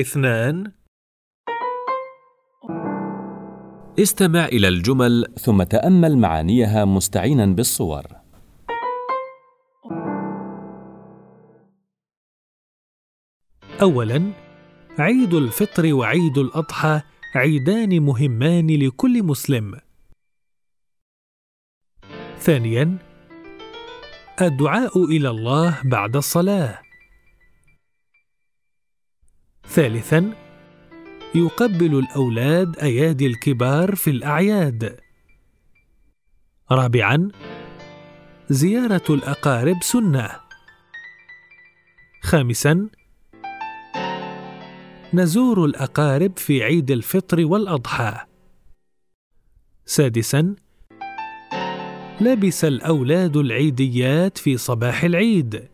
اثنان. استمع إلى الجمل ثم تأمل معانيها مستعينا بالصور. اولا عيد الفطر وعيد الأضحى عيدان مهمان لكل مسلم. ثانيا الدعاء إلى الله بعد الصلاة. ثالثا يقبل الأولاد أيادي الكبار في الأعياد. رابعا زيارة الأقارب سنة. خامسا نزور الأقارب في عيد الفطر والأضحى. سادسا لبس الأولاد العيديات في صباح العيد.